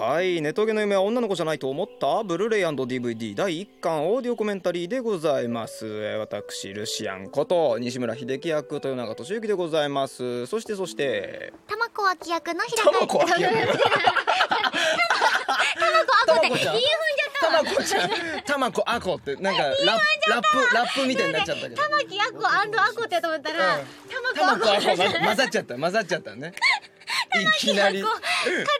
はい。ネトゲの夢は女の子じゃないと思った？ブルーレイ &DVD 第1巻オーディオコメンタリーでございます。えー私ルシアンこと西村秀樹役豊永俊之でございます。そしてそして。玉子脇役の平玉子脇役。玉子あこって言い踏ん。じゃったたまこちゃんたまこあこってなんかラップラップみたいになっちゃったけど。玉木あこアンドあこってやと思ったら、うん。玉子あこ混ざっちゃった。混ざっちゃったね。いきなり。か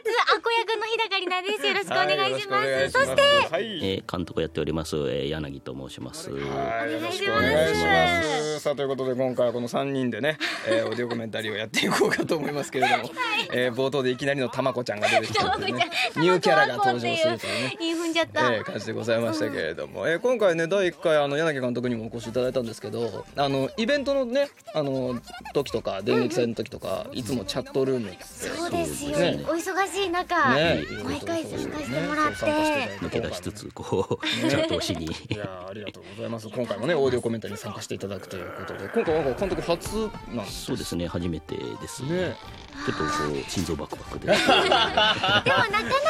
つあこ役の日高里奈です。よろしくお願いします,、そしてはいえー監督をやっております、えー柳と申します。はい、よろしくおお願いします。ます。さあということで今回はこの3人でね、えー、オーディオコメンタリーをやっていこうかと思いますけれども、えー、冒頭でいきなりのたまこちゃんが出てきたねニューキャラが登場するというね。言い踏んじゃった、えー、感じでございましたけれども、えー、今回ね第1回あの柳監督にもお越しいただいたんですけどあのイベントのねあの時とか電撃戦の時とか、いつもチャットルームってそうですよ、ね。お忙しい中、ね。毎回参加してもらって、抜け出しつつこうチャットをしに。いやーありがとうございます。今回もねオーディオコメンタリーに参加していただくということで今回は監督初なんですそうですね初めてですね。ねちょっとこう心臓バクバクで。でもなかなか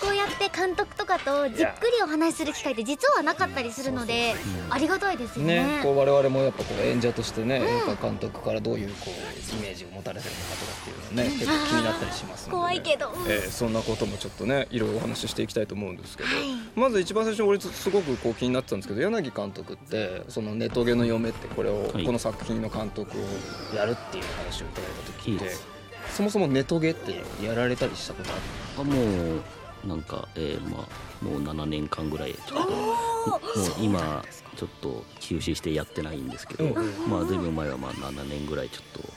こうやって監督とかとじっくりお話しする機会って実はなかったりするのでありがたいですよね。ね、こう我々もやっぱこう演者としてね、映画監督からどういうこうイメージを持たれてるのかとかっていうのはね、結構気になったりしますので、ね、怖いけど、うん。えーそんなこともちょっとねいろいろお話ししていきたいと思うんですけど、はい。まず一番最初に俺すごくこう気になってたんですけど柳監督ってその「ネトゲの嫁」ってこれを、はい。この作品の監督をやるっていう話をいただいた時っていいそもそもネトゲってやられたりしたことあるあもうなんか、えー、まあもう7年間ぐらいちょっともう今ちょっと休止してやってないんですけど、うんまあずいぶん前はまあ7年ぐらいちょっと、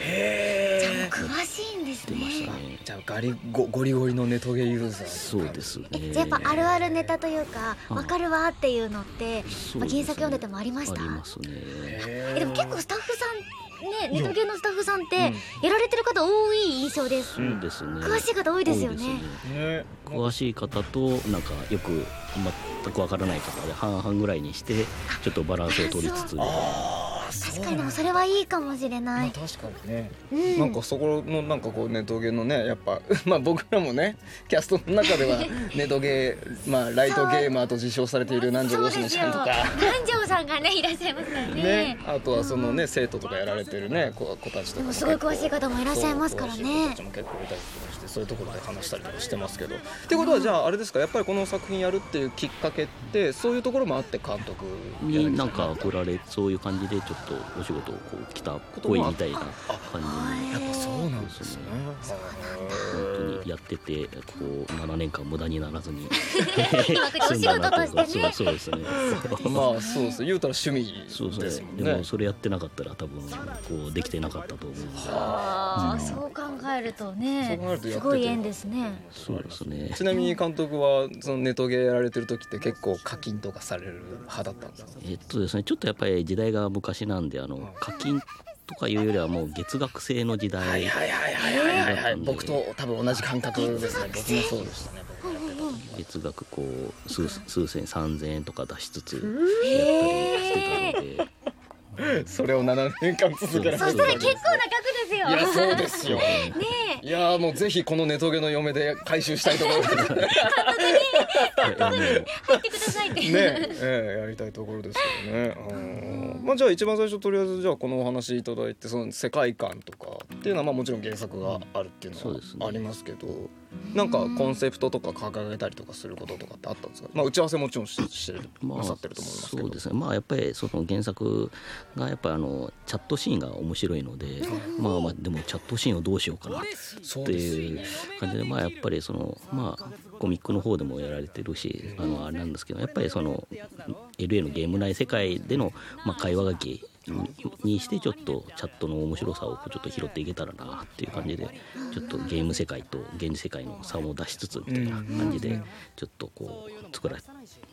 えじゃあもうへ詳しいんですー、出ましたね。ね。じゃあガリゴゴリゴリのネトゲユーザーそうですね。えじゃあやっぱあるあるネタというかうんわかるわっていうのって、まあ、原作読んでてもありました？ありますね。えでも結構スタッフさんねネトゲのスタッフさんってうん。やられてる方多い印象です、そうですね。詳しい方多いですよね。多いですね。ね。詳しい方となんかよく全くわからない方で半々ぐらいにしてちょっとバランスを取りつつみたいな。ああ確かにでもそれはいいかもしれない、まあ確かにね、うん。なんかそこのなんかこうネトゲのねやっぱ まあ僕らもねキャストの中ではネトゲまあライトゲーマーと自称されている南條そうですよ。よしねちゃんとか。南條さんがねいらっしゃいますからね。ね、あとはそのね生徒とかやられてるね子子たちとかすごい詳しい方もいらっしゃいますからね。結構いたりとかしてそういうところで話したりとかしてますけど。ってことはじゃああれですかやっぱりこの作品やるっていうきっかけってそういうところもあって監督になんか振られそういう感じでちょっとお仕事をこう来たっぽいみたいな感じにやっぱそうなんですね。本当にやっててこう7年間無駄にならずに。今お仕事としてね。そうそうですね。まあそうです言うたら趣味そうでですすもんね。でもねそれやってなかったら多分こうできてなかったと思うんで。ああ、そう考えるとね。そう考えるとやごい縁ですね。そうですね。ちなみに監督はそのネトゲやられてる時って結構課金とかされる派だったんですか？えっとですねちょっとやっぱり時代が昔なんであの課金とかいうよりはもう月額制の時代はいはいはいはいはい僕と多分同じ感覚ですね。僕もそうでしたね。月額こう数数千三千円とか出しつつやったりしてたので。それを7年間続けられてそしたら結構な額ですよ。いやそうですよ。ねいやもうぜひこのネトゲの嫁で回収したいところです入ってくださいって。ねええやりたいところですけどね。うん。まあじゃあ一番最初とりあえずじゃあこのお話いただいてその世界観とかっていうのはまあもちろん原作があるっていうのはありますけどなんかコンセプトとか掲げたりとかすることとかってあったんですか？まあ打ち合わせもちろんししてるまあなさってると思いますけど。そうですね。まあやっぱりその原作がやっぱりあのチャットシーンが面白いので、まあまあでもチャットシーンをどうしようかなっていう感じでまあやっぱりそのまあコミックの方でもやられてるしあのあれなんですけどやっぱりその LA のゲーム内世界でのまあ会話書きにしてちょっとチャットの面白さをちょっと拾っていけたらなっていう感じでちょっとゲーム世界と現実世界の差を出しつつみたいな感じでちょっとこう作ら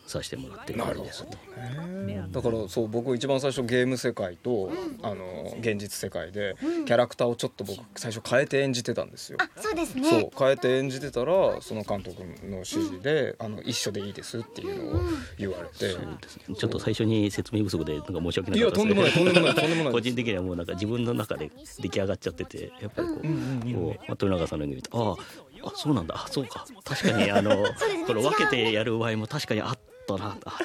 させてもらってる感じですね。だからそう僕一番最初ゲーム世界と、あの現実世界でキャラクターをちょっと僕最初変えて演じてたんですよ。あそうですね。そう変えて演じてたらその監督の指示で、あの一緒でいいですっていうのを言われて、そうですね。ちょっと最初に説明不足でなんか申し訳いやなかったとんでもないとんでもないとんでもない個人的にはもうなんか自分の中で出来上がっちゃっててやっぱりこう,、こうまあ豊永さんの演技見てあああそうなんだ。あそうか。確かにあの ねこれ分けてやる場合も確かにあったなあ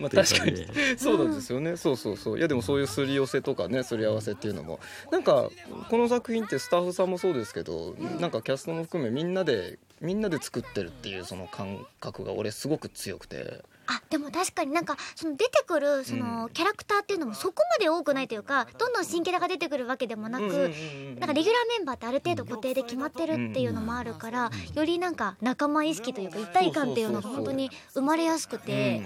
まあ確かに。そうなんですよね、そうそうそう。いやでもそういうすり寄せとかねすり合わせっていうのも。なんかこの作品ってスタッフさんもそうですけどなんかキャストも含めみんなでみんなで作ってるっていうその感覚が俺すごく強くてあでも確かになんかその出てくるそのキャラクターっていうのもそこまで多くないというかどんどん新キャラが出てくるわけでもなく、なんかレギュラーメンバーってある程度固定で決まってるっていうのもあるからよりなんか仲間意識というか一体感っていうのが本当に生まれやすくて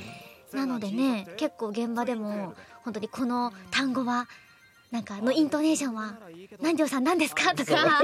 なのでね結構現場でも本当にこの単語はなんかのイントネーションは南條さん何ですか？とか。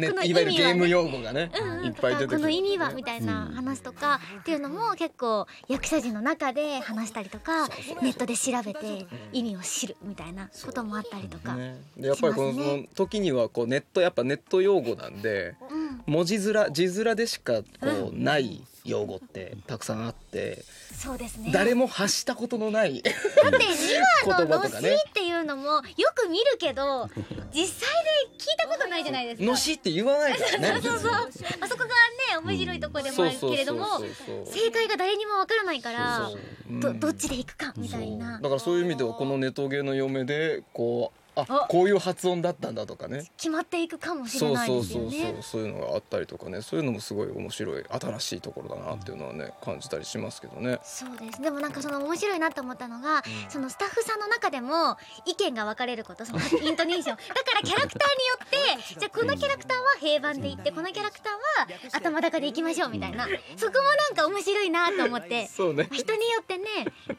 ね。このいわゆるゲ意味は。ねーム用語がねうんうん。いっぱい出てくるこの意味はみたいな話とかっていうのも結構役者陣の中で話したりとかネットで調べて意味を知るみたいなこともあったりとか、ね、でやっぱりこの時にはこうネットやっぱネット用語なんでうん、文字面字面でしかこうない用語ってたくさんあってそうですね。誰も発したことのないだって2話の「のし」っていうのもよく見るけど実際で聞いたことないじゃないですか。のしって言わないからね。そうそうあそこがね面白いところでもあるけれども正解が誰にもわからないからそうどどっちでいくかみたいな。だからそういう意味ではこのネトゲの嫁でこうああ。こういう発音だったんだとかね。決まっていくかもしれそうないそうそうですよね。そうそういうのがあったりとかね。そういうのもすごい面白い新しいところだなっていうのはね感じたりしますけどね。そうです。でもなんかその面白いなと思ったのが、そのスタッフさんの中でも意見が分かれることそのイントネーション。だからキャラクターによってじゃあこのキャラクターは平板でいってこのキャラクターは頭高でいきましょうみたいな。そこもなんか面白いなと思って。そうね。人によってね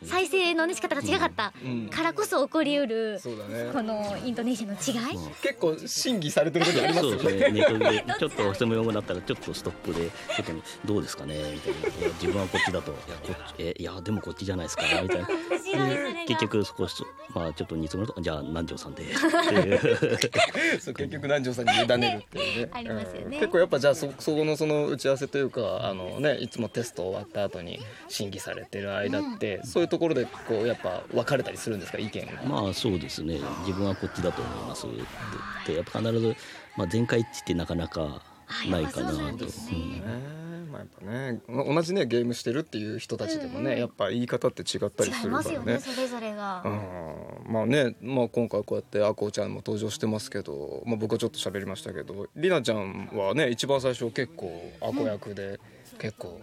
再生の、ね、仕方が違かったうんからこそ起こりうるそうだね。このイントネーションの違い？結構審議されてる時ありますそうよね。ですね。ネットでちょっと専門用語だったらちょっとストップでちょっとどうですかねみたいな。自分はこっちだといやこっちえいやでもこっちじゃないですかみたいな。結局そこまあちょっと煮詰まるとじゃあ南條さんで。っていうそう結局南條さんに委ねるっていうね。ありますよね。うん。結構やっぱじゃあそそこのその打ち合わせというかあのねいつもテスト終わった後に審議されてる間って、そういうところでこうやっぱ分かれたりするんですか？意見が。まあそうですね。自分はこっちだと思います。ってでやっぱ必ず、まあ、全会一致ってなかなかないかなと。ですね。ねまあ、やっぱねお同じねゲームしてるっていう人たちでもね、やっぱ言い方って違ったりするからね。ねそれぞれが。うん。まあね、まあ、今回こうやってあこちゃんも登場してますけど、まあ、僕はちょっと喋りましたけどりなちゃんはね一番最初結構あこ役で結構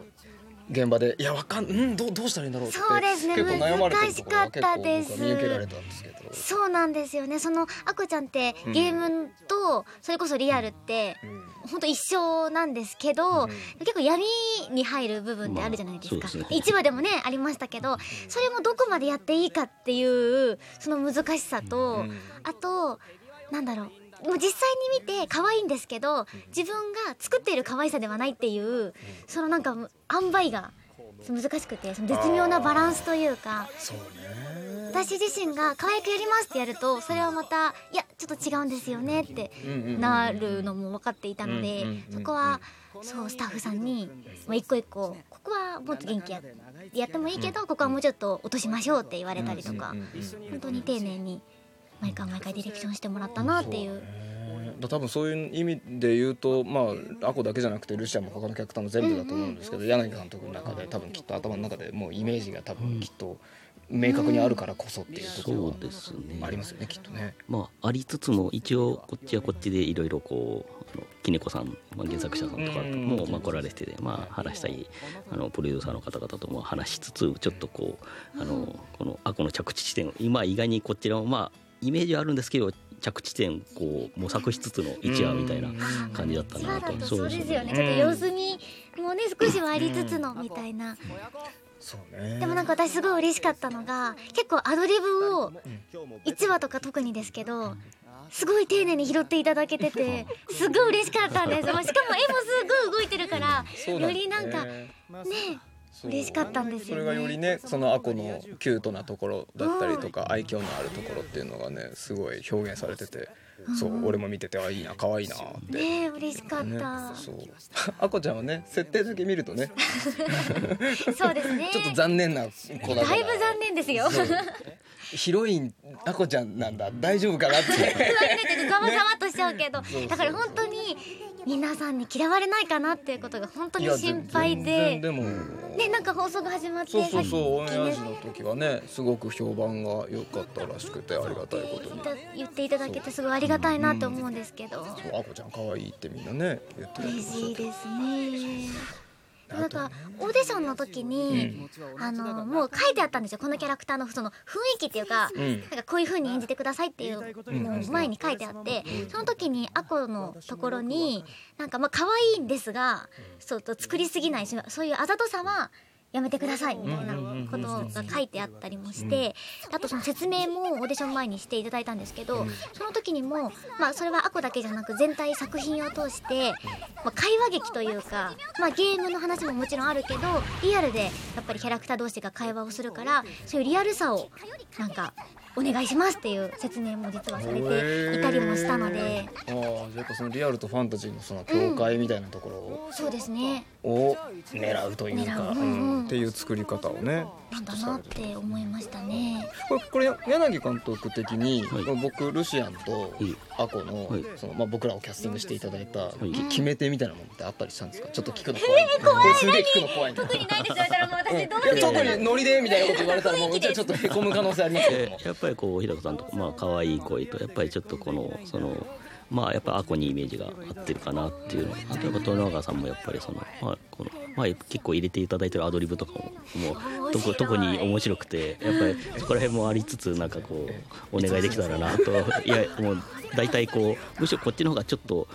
現場で「いやわかんうんどうどうしたらいいんだろう」って。そうですね。結構悩まれてるところが結構僕は見受けられたんですけど。そうなんですよね。そのあこちゃんってうん。ゲームとそれこそリアルってうん。本当一緒なんですけど、うん。結構闇に入る部分ってあるじゃないですか、まあね。一話でもねありましたけどそれもどこまでやっていいかっていうその難しさと、うん。あとなんだろうもう実際に見て可愛いんですけど自分が作っている可愛さではないっていうそのなんか塩梅が難しくてその絶妙なバランスというか。私自身が可愛くやりますってやるとそれはまたいやちょっと違うんですよねってなるのも分かっていたのでそこはそうスタッフさんにまあ一個一個ここはもっと元気ややってもいいけどここはもうちょっと落としましょうって言われたりとか本当に丁寧に毎回毎回ディレクションしてもらったなっていう。だ多分そういう意味で言うとまあアコだけじゃなくてルシアも他のキャラクターも全部だと思うんですけど、柳監督の中で多分きっと頭の中でもうイメージが多分きっと明確にあるからこそっていうところそうですね。はありますよねきっとね。まあ、ありつつも一応こっちはこっちでいろいろこうあのきねこさん、まあ、原作者さんとかも、まあ、来られてて、まあ、話したいあのプロデューサーの方々とも話しつつちょっとこうあのこのあこの着地地点を今意外にこちらもまあイメージはあるんですけど着地点こう模索しつつの一話みたいな感じだった一話なとだとそうですよね。うんちょっと様子見もね少しはありつつのみたいな。そうね。でもなんか私すごい嬉しかったのが結構アドリブを1話とか特にですけどすごい丁寧に拾っていただけててすごい嬉しかったんです。まあしかも絵もすごい動いてるからよりなんかね嬉しかったんですよね。それがよりねそのアコのキュートなところだったりとか愛嬌のあるところっていうのがねすごい表現されててそう俺も見ててあいいな可愛いなって。ねえ嬉しかっねた、そう。あこちゃんはね設定だけ見るとね そうですね。ちょっと残念な子だだいぶ残念ですよ。ヒロインあこちゃんなんだ。大丈夫かなって。不安になってざわざわっとしちゃうけど。だから本当に皆さんに嫌われないかなっていうことが本当に心配全で然でも。ねなんか放送が始まってそうそうそうオンエア時の時はねすごく評判が良かったらしくてありがたいことに。言っていただけてすごいありがたいなって思うんですけど、そうあこちゃん可愛いってみんなね言って嬉しいですねなんかオーディションの時に、あのもう書いてあったんですよ。このキャラクターのその雰囲気っていうか、うん。なんかこういう風に演じてくださいっていう、もう前に書いてあって、その時にアコのところになんかまあ可愛いんですがそうと作りすぎないしそういうあざとさはやめてくださいみたいなことが書いてあったりもしてあとその説明もオーディション前にしていただいたんですけどその時にもまあそれはアコだけじゃなく全体作品を通してまあ会話劇というかまあゲームの話ももちろんあるけどリアルでやっぱりキャラクター同士が会話をするからそういうリアルさをなんかお願いしますっていう説明も実はされていたりもしたので。ああじゃあやっぱそのリアルとファンタジーのその境界みたいなところを。そうですねを狙うというか、狙う。うん。うん。っていう作り方をねなんだなって思いましたね。これこれ柳監督的に、はい。僕ルシアンといアコの,、はい。そのまあ、僕らをキャスティングしていただいた、い。き決め手みたいなものってあったりしたんですか？ちょっと聞くの怖い、えー、怖い。すげえ聞くの怖い特にないですよ。だからもう。私どう特にノリでみたいなこと言われたらもううちはちょっとへこむ可能性ありますけどやっぱりこう日高さんとかまあ可愛い声とやっぱりちょっとこのそのまあやっぱアコにイメージが合ってるかなっていうの。あとやっぱ豊永さんもやっぱりそのまあこのまあ結構入れていただいてるアドリブとかももう特特に面白くてやっぱりそこら辺もありつつなんかこうお願いできたらなといやもう大体こうむしろこっちの方がちょっと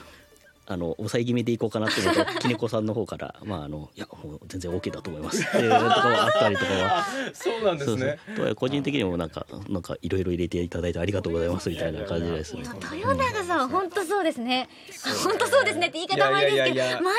あの抑え気味でいこうかなっていうのと きねこさんの方からまああのいやもう全然 OK だと思います。っていうところがあったりとかは。そうなんですね。そうそう。とはいえ個人的にもなんかなんかいろいろ入れていただいてありがとうございますみたいな感じですね。豊永さんは本当そうですね。本当そうですねって言い方前ですけど、毎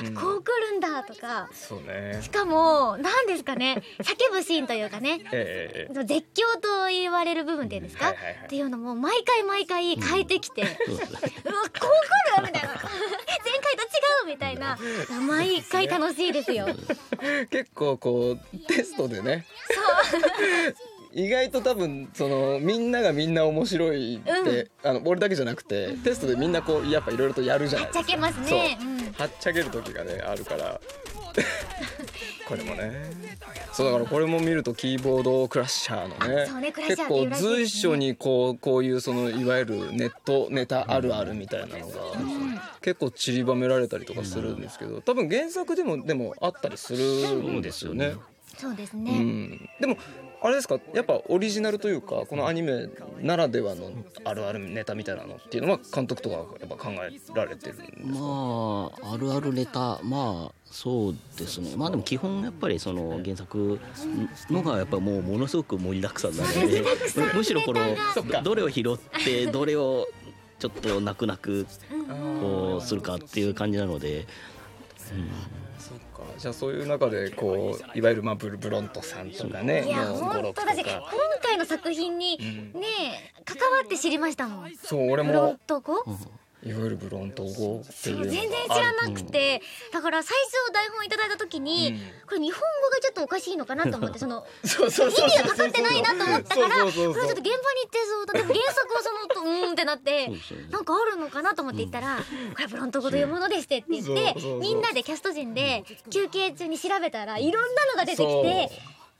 回こう来るんだとか、そうね。しかも何ですかね、叫ぶシーンというかね。ええ絶叫と言われる部分っていうんですか、はいはいはい。っていうのも毎回毎回変えてきて、そうですねうわこう来る？みたいな。前回と違うみたいな。毎回楽しいですよ。結構こうテストでね。意外と多分そのみんながみんな面白いって、あの俺だけじゃなくてテストでみんなこうやっぱいろいろとやるじゃないですか。ちゃけますね。うん。はっちゃける時がねあるからこれもね。そうだからこれも見るとキーボードクラッシャーのね結構随所にこうこういうそのいわゆるネットネタあるあるみたいなのが結構散りばめられたりとかするんですけど多分原作でもでもあったりするんですよね。そうですうね、ん、でもあれですかやっぱオリジナルというかこのアニメならではのあるあるネタみたいなのっていうのは監督とかやっぱ考えられてるんですか？まああるあるネタまあそうですね。まあでも基本やっぱりその原作のがやっぱもうものすごく盛りだくさんなのでむむしろこのどれを拾って どれをちょっと泣く泣くこうするかっていう感じなので。そっか。じゃあそういう中でこういわゆるまあブルブロントさんとかねいやもう本当だし今か回の作品にね関わって知りましたもん。そう俺フロンもト語いわゆるブロント語っていうのが全然知らなくてだから最初台本いただいた時に、うん。これ日本語がちょっとおかしいのかなと思って その意味がかかってないなと思ったからこれちょっと現場に行ってそうだでも原作はそのうーんってなってねなんかあるのかなと思って言ったら、これブロント語というものでしてって言ってみんなでキャスト陣で休憩中に調べたらいろんなのが出てきて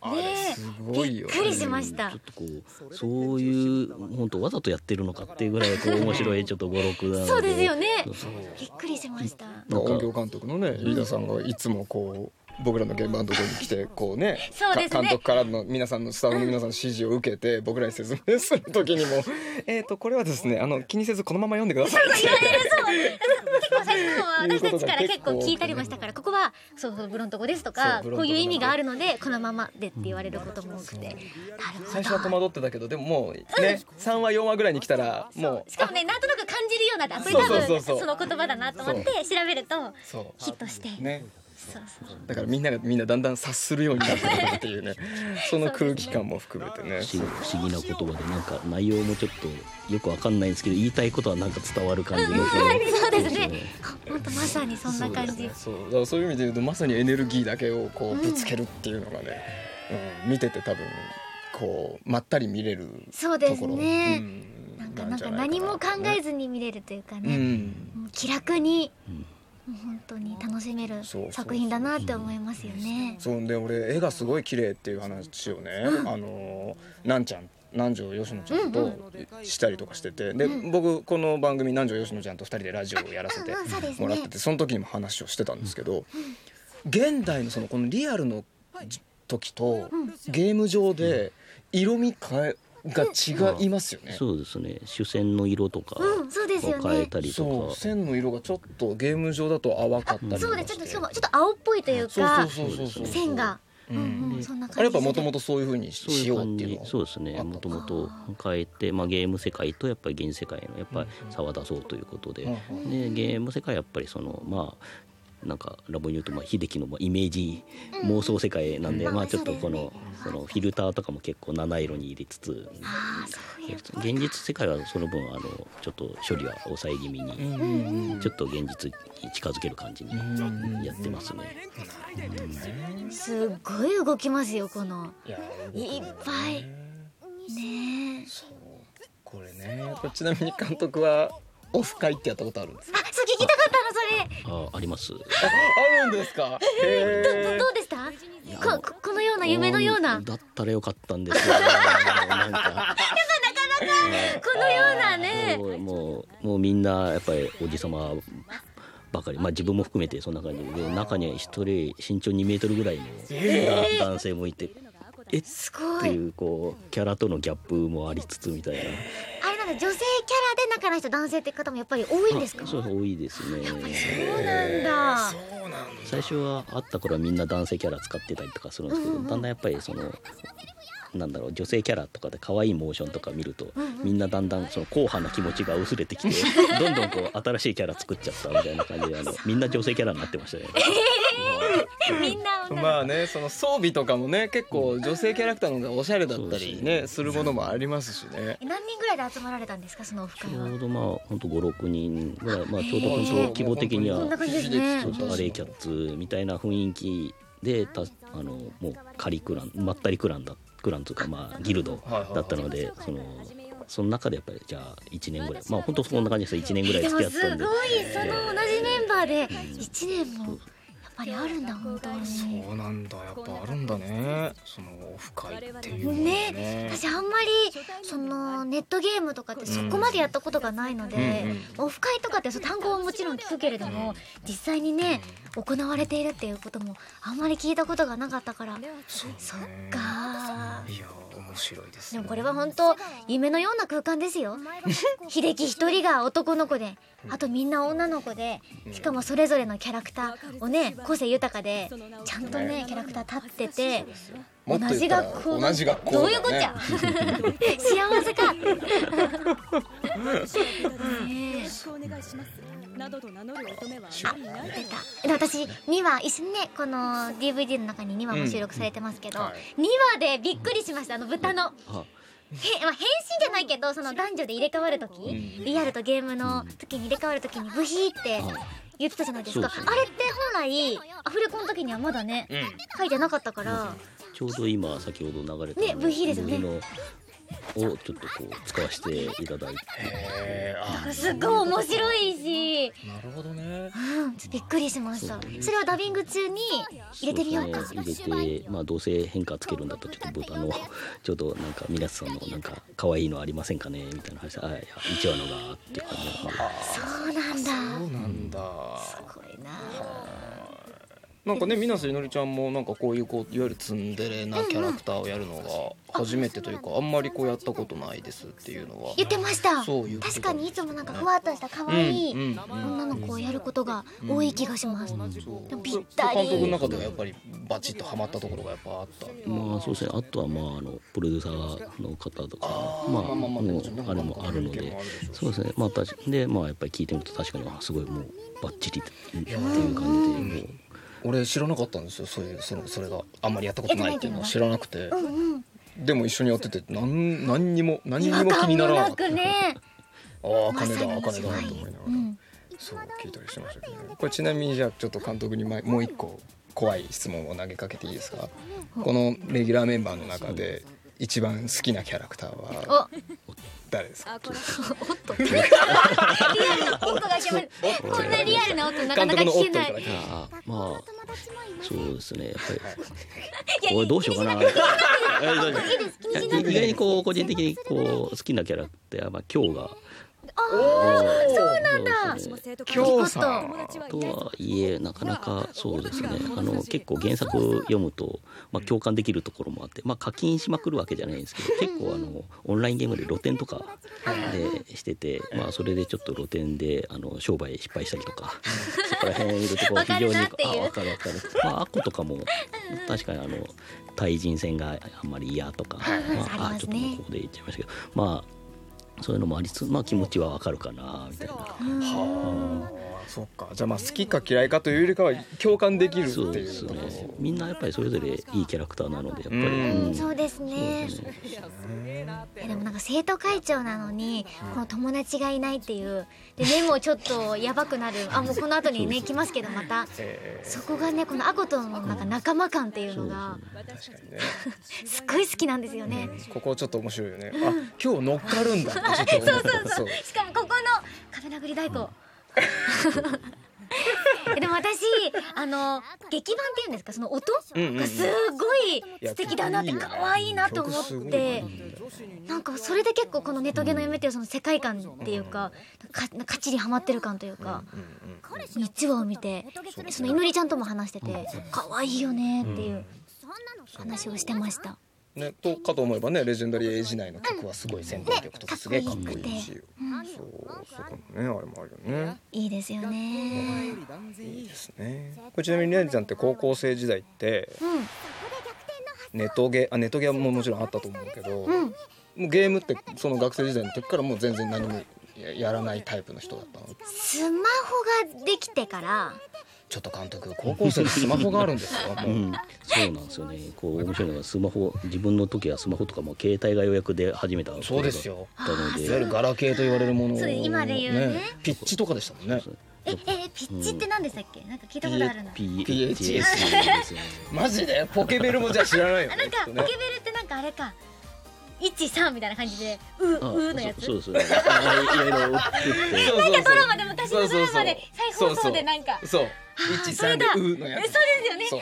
あれすごいよ。びっくりしました。ちょっとこうそういう本当わざとやってるのかっていうぐらいこう面白いちょっと語録なので。そうですよね。そうそうびっくりしました。音響監督のね飯田さんがいつもこう僕らの現場のところに来て こうねね。か監督からの皆さんのスタッフの皆さんの指示を受けて僕らに説明する時にも「えっとこれはですねあの気にせずこのまま読んでください」って言われるそう。結構私たちから結構聞いたりましたからここはそうそうブロント語ですとそかこういう意味があるのでこのままでって言われることも多くて。最初は戸ど惑ってたけどでももうね3話4話ぐらいに来たらもうしかもねなんとなく感じるようなこれ多分その言葉だなと思って調べるとヒットして。ねそうそうだからみんながみんなだんだん察するようになってくるっていうね。その空気感も含めてね。不思議不思議な言葉でなんか内容もちょっとよくわかんないんですけど言いたいことはなんか伝わる感じのそうですねそうです本当まさにそんな感じ。そうねそうだからそういう意味で言うとまさにエネルギーだけをこうぶつけるっていうのがね、うん見てて多分こうまったり見れるそうですところ。ねうん。なんかなんか何も考えずずに見れるというかうねん。もう気楽に、本当に楽しめる作品だなって思いますよね。そう。で俺絵がすごい綺麗っていう話をね、あのなんちゃん南條吉野ちゃんとしたりとかしててで、僕この番組南條吉野ちゃんと2人でラジオをやらせてもらっててその時にも話をしてたんですけど、現代のそのこのリアルの時とゲーム上で色味変えが違いますよね。そうですね。主戦の色とかうんそうですよね。を変えたりそうとか線の色がちょっとゲーム上だと淡かったりそうです。ちょっとちょっと青っぽいというか線が、ううんんうん、そんなあれやっぱ感じするもともとそういうふうにそうしようっていうのはそうですね。もともと変えて、まあ、ゲーム世界とやっぱり現世界のやっぱり差は出そうということで,、うん。でゲーム世界はやっぱりそのまあなんかラボに言うとまあ秀樹のまあイメージ妄想世界なんで、うん。まあちょっとこのそのフィルターとかも結構七色に入れつつ現実世界はその分あのちょっと処理は抑え気味にちょっと現実に近づける感じにやってますね。すっごい動きますよこの。いやいっぱい。ねえ。そう。これね。これちなみに監督はオフ会ってやったことあるんですか？あそう聞きたかったのそれ。ああります。ああるんですか？へどえどうでした？こここのような夢のような。だったらよかったんですよ、ね。なん か。このようなね。もうもうもうみんなやっぱりおじさまばかり、まあ自分も含めてそんな感じで。中には一人身長2メートルぐらいのだ男性もいて、えっすごいっていうこうキャラとのギャップもありつつみたいな。女性キャラで中の人男性って方もやっぱり多いんですか？そう多いですね。そうなんだ。そうなんだ。最初は会った頃はみんな男性キャラ使ってたりとかするんですけど、うんうん。だんだんやっぱりそのなんだろう女性キャラとかで可愛いモーションとか見ると、みんなだんだんその硬派な気持ちが薄れてきてどんどんこう新しいキャラ作っちゃったみたいな感じであのみんな女性キャラになってましたね。みんなまあねその装備とかもね結構女性キャラクターの方がおしゃれだったりねするものもありますしね。え何人ぐらいで集まられたんですかそのオフち会は？ょうどまあ本当五六人ぐらい。まあちょうど本当規模的にはね。そうそうアレイキャッツみたいな雰囲気でたあのもう仮クランまったりクランだクランというかまあギルドだったのでそのその中でやっぱりじゃあ1年ぐらい。まあ本当そんな感じです1年ぐらいでも付き合ったんで。すごいその同じメンバーで1年もぱりあるんだ本当に。そうなんだやっぱあるんだね。そのオフ会っていうね。ね私あんまりそのネットゲームとかってそこまでやったことがないので、オフ会とかってその単語はもちろん聞くけれども実際にね行われているっていうこともあんまり聞いたことがなかったから。そっかいや面白いですね。でもこれは本当夢のような空間ですよ。秀樹一人が男の子であとみんな女の子でしかもそれぞれのキャラクターをね個性豊かでちゃんとねキャラクター立ってて同じ学校同じ学校どういうこっちゃ幸せかお願いします。などと名乗る乙女はあ出た。で私2話一緒にねこの DVD の中に2話も収録されてますけど、うんはい2話でびっくりしました。あの豚の。あへまあ、変身じゃないけどその男女で入れ替わる時、リアルとゲームの時に入れ替わる時にブヒーって言ってたじゃないですか、そうですねあれって本来アフレコの時にはまだね、書いてなかったから、ちょうど今先ほど流れたね V 比ですよね。のをちょっとこう使わせていただいて。すっごい面白いし、なるほどね。うん、びっくりしました。それをダビング中に入れてみようか。そうですね入れてまあどうせ変化つけるんだったらちょっと豚のちょっとなんか皆さんのなんか可愛いのありませんかね？みたいな話。であいや一話のがっていう感じでそうなんだ。そうなんだ。すごいななんかね水瀬いのりちゃんもなんかこういうこういわゆるツンデレなキャラクターをやるのが初めてというかあんまりこうやったことないですっていうのは。言ってました。そういう確かにいつもなんかふわっとした可愛いうんうん女の子をやることが多い気がします、そう。でもぴったり。監督の中ではやっぱりバチッとハマったところがやっぱあった。まあそうですね。あとはまああのプロデューサーの方とかまあまあまあまあもうあれもあるので。そうですね。まあ確かでまあやっぱり聞いてみると確かにあすごいもうバッチリっていう感じでもう俺知らなかったんですよそういうそのそれが。あんまりやったことないっていうのを知らなくて。うんうん。でも一緒にやっててなん何にも何にも気になならなかった。くね。ああ金だ金だと思いながら、うんそう聞いたりしてましたけどね。これちなみにじゃあちょっと監督にまもう一個怖い質問を投げかけていいですか？このレギュラーメンバーの中で一番好きなキャラクターは？お誰ですか？あこれ おっと。リアルな音が聞けますこんなリアルな音なかなか聞けない。まあーまあそうですね。やっぱり。いやこれどうしようかな。意外にこう個人的にこう好きなキャラってまあ今日がそうなんだ。そうですね私も生徒会今日さとはいえなかなかそうですね。あの結構原作読むと、まあ、共感できるところもあって、まあ、課金しまくるわけじゃないんですけど結構あのオンラインゲームで露店とかでしてて、まあ、それでちょっと露店であの商売失敗したりとか そこら辺いるところ非常にあ分かる分かる。まあアッコとかも確かにあの対人戦があんまり嫌とか、まあちょっとここで言っちゃいましたけどまあそういうのもありつつ、まあ、気持ちはわかるかなみたいな。はあ。そっか。じゃあまあ好きか嫌いかというよりかは共感できるってそういうですね。みんなやっぱりそれぞれいいキャラクターなのでやっぱり、うん。うん。そうですね。ですね。えでもなんか生徒会長なのにこの友達がいないっていうで目もちょっとやばくなる。あもうこの後にね来ますけどまた。え。そこがねこのアコとのなんか仲間感っていうのがー確かにね。すっごい好きなんですよね。ここちょっと面白いよね。あ今日乗っかるんだってちょっと思ったそう。しかもここの壁殴り太鼓でも私あの劇版っていうんですか？その音？がすごい素敵だなって可愛いなと思って。なんかそれで結構この「ネトゲの夢」っていうその世界観っていうかかかっちりハマってる感というか1話を見てそのいのりちゃんとも話してて可愛いよねっていう話をしてました。ねとかと思えばねレジェンダリーエイジ内の曲はすごい戦闘曲とかすげえかっこいいし、かっこよくて。そうそこのねあれもあるよね。いいですよね。いいですね。これちなみにレンちゃんって高校生時代ってうん。ネトゲあネトゲももちろんあったと思うけど、うん。もうゲームってその学生時代の時からもう全然何もややらないタイプの人だったの？スマホができてからちょっと監督高校生でスマホがあるんですか もう、うん、そうなんですよね。こう面白いのがスマホ自分の時はスマホとかも携帯が予約で始めたそうですよ。いわゆでるガラケーと言われるものを、そう今で言うね。ピッチとかでしたもんね。ええピッチって何でしたっけ？なんか聞いたことあるな。P- PHS マジで？ポケベルもじゃあ知らないよねなんかポケベルってなんかあれか13みたいな感じでうあうのやつ。そうそうそうあいろいろ送ってなんかドラマで昔のドラマで再放送でなんかそうそ13でうのやつ。えそうですよね。そう。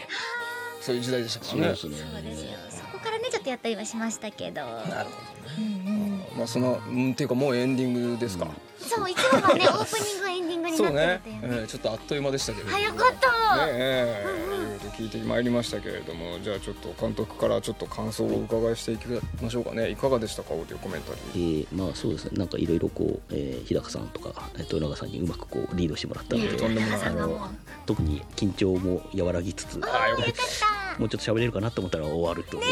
そういう時代でしたからね。そうですよ。そこからねちょっとやったりはしましたけど。なるほうんどねまあそのうんっていうかもうエンディングですか、そういつもはね オープニングエンディングにそうねなってるっていうね。えーちょっとあっという間でしたけれども。早かった。ねえいろいろと聞いてまいりましたけれども。じゃあちょっと監督からちょっと感想をお伺いしていきましょうかね。いかがでしたかオーディオコメンタリーえーまあそうですね。なんかいろいろこう、えー日高さんとかえー豊永さんにうまくこうリードしてもらったので。とんでもない。あの特に緊張も和らぎつつ。あよかっもうちょっと喋れるかなと思ったら終わると、た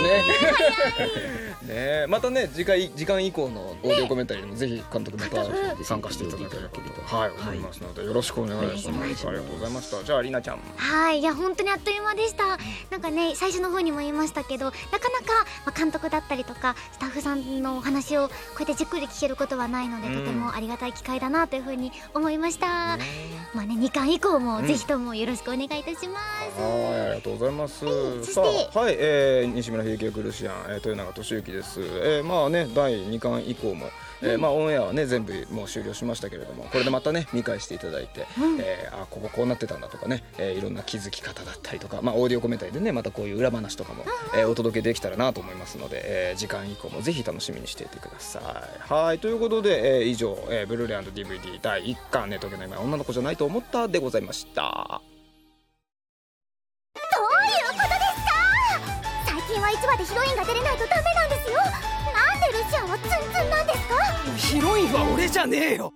ね。ね。またね次回時間以降のオーディオコメンタリーにもぜひ監督また参加していただければと。はい思いますのでよろしくお願いします。ありがとうございました。じゃありなちゃん。はい。いや本当にあっという間でした。なんかね最初の方にも言いましたけどなかなか、まあ、監督だったりとかスタッフさんのお話をこうやってじっくり聞けることはないので、うん。とてもありがたい機会だなというふうに思いました、まあね2巻以降もぜひともよろしくお願いいたします、はい、ありがとうございます。はいそしてさあ、はい、えー、西村秀樹役ルシアン、えー、豊永俊之です。えー、まあね、第2巻以降も、えーまあオンエアはね全部もう終了しましたけれども、これでまたね見返していただいて、えーあこここうなってたんだとかね、えーいろんな気づき方だったりとか、まあオーディオコメンタリーでねまたこういう裏話とかも、えーお届けできたらなと思いますので、えー、時間以降もぜひ楽しみにしていてください。はい、ということで、えー以上、えー、ブルーレイ &DVD 第1巻ネトゲの今女の子じゃないと思ったでございました。1話でヒロインが出れないとダメなんですよ。なんでルシアンはツンツンなんですか？ヒロインは俺じゃねえよ。